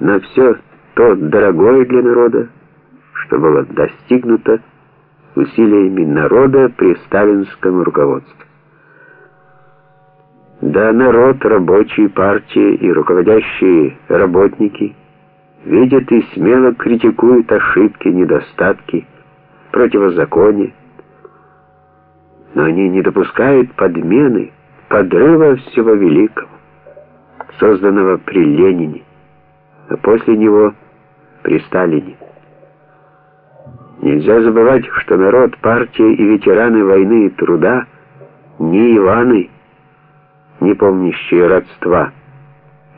на все то дорогое для народа, что было достигнуто усилиями народа при сталинском руководстве. Да, народ, рабочие партии и руководящие работники видят и смело критикуют ошибки, недостатки, противозакония, но они не допускают подмены, подрыва всего великого, созданного при Ленине, а после него при Сталине. Нельзя забывать, что народ, партия и ветераны войны и труда не Иваны, не помнящие родства.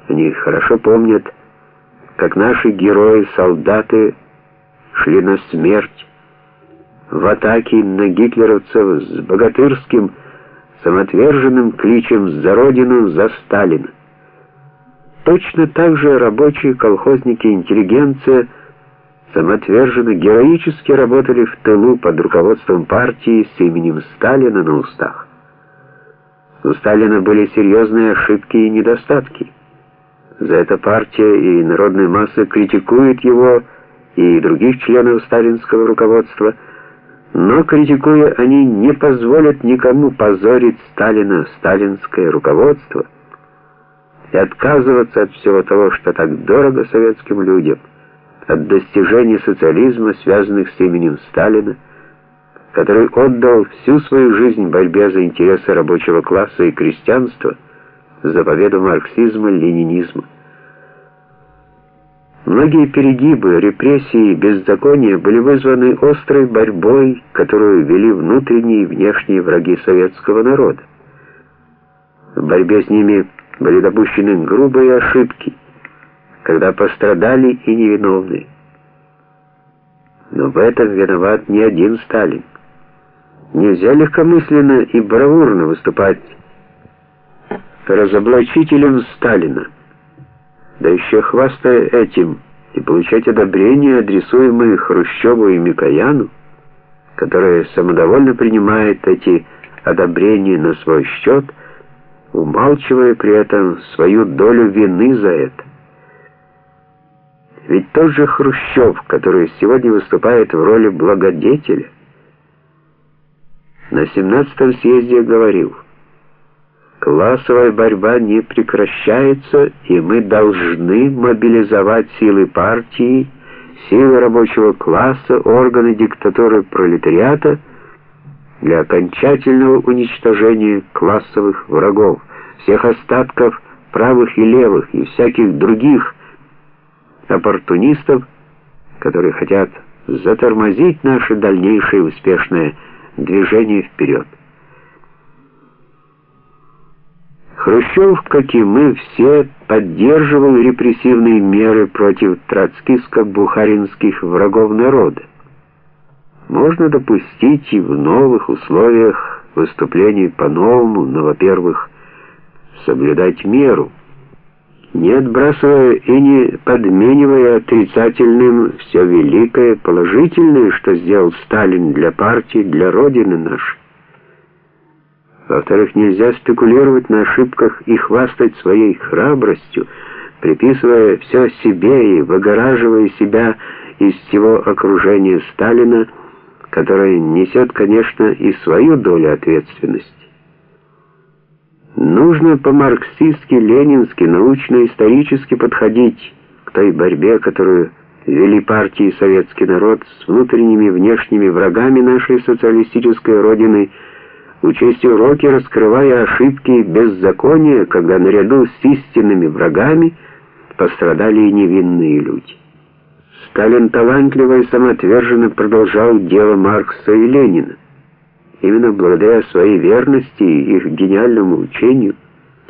Они хорошо помнят, как наши герои-солдаты шли на смерть, в атаке на гитлеровцев с богатырским, самоотверженным кличем «За Родину, за Сталина». Точно так же рабочие, колхозники, интеллигенция самоотверженно, героически работали в тылу под руководством партии с именем Сталина на устах. У Сталина были серьезные ошибки и недостатки. За это партия и народная масса критикуют его и других членов сталинского руководства – но, критикуя, они не позволят никому позорить Сталина, сталинское руководство и отказываться от всего того, что так дорого советским людям, от достижений социализма, связанных с именем Сталина, который отдал всю свою жизнь борьбе за интересы рабочего класса и крестьянства, за победу марксизма, ленинизма. Многие перегибы, репрессии беззакония были вызваны острой борьбой, которую вели внутренние и внешние враги советского народа. В борьбе с ними были допущены грубые ошибки, когда пострадали и невиновные. Но в этом виноват не один Сталин. Нельзя легкомысленно и бравурно выступать разоблачителем Сталина да еще хвастая этим и получать одобрение, адресуемые Хрущеву и Микояну, которые самодовольно принимают эти одобрения на свой счет, умалчивая при этом свою долю вины за это. Ведь тот же Хрущев, который сегодня выступает в роли благодетеля, на 17-м съезде говорил – Классовая борьба не прекращается, и мы должны мобилизовать силы партии, силы рабочего класса, органы диктатуры пролетариата для окончательного уничтожения классовых врагов, всех остатков правых и левых и всяких других оппортунистов, которые хотят затормозить наше дальнейшее успешное движение вперед. Хрущев, как и мы все, поддерживал репрессивные меры против троцкистско-бухаринских врагов народа. Можно допустить и в новых условиях выступлений по-новому, но, во-первых, соблюдать меру, не отбрасывая и не подменивая отрицательным все великое, положительное, что сделал Сталин для партии, для Родины нашей. Во-вторых, нельзя спекулировать на ошибках и хвастать своей храбростью, приписывая все себе и выгораживая себя из всего окружения Сталина, которое несет, конечно, и свою долю ответственности. Нужно по-марксистски, ленински, научно-исторически подходить к той борьбе, которую вели партии и советский народ с внутренними и внешними врагами нашей социалистической родины – учесть уроки, раскрывая ошибки и беззакония, когда наряду с истинными врагами пострадали и невинные люди. Сталин талантливо и самоотверженно продолжал дело Маркса и Ленина. Именно благодаря своей верности и их гениальному учению,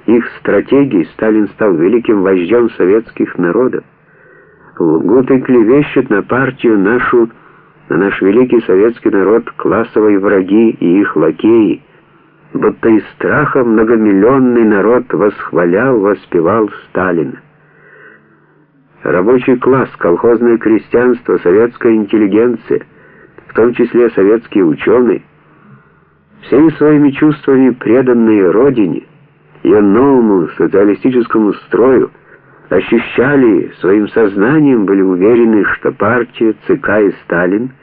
их стратегии Сталин стал великим вождем советских народов. Лгут и клевещут на партию нашу на наш великий советский народ классовые враги и их лакеи, будто из страха многомиллионный народ восхвалял, воспевал Сталина. Рабочий класс, колхозное крестьянство, советская интеллигенция, в том числе советские ученые, всеми своими чувствами преданные Родине, ее новому социалистическому строю, ощущали, своим сознанием были уверены, что партия, ЦК и Сталин –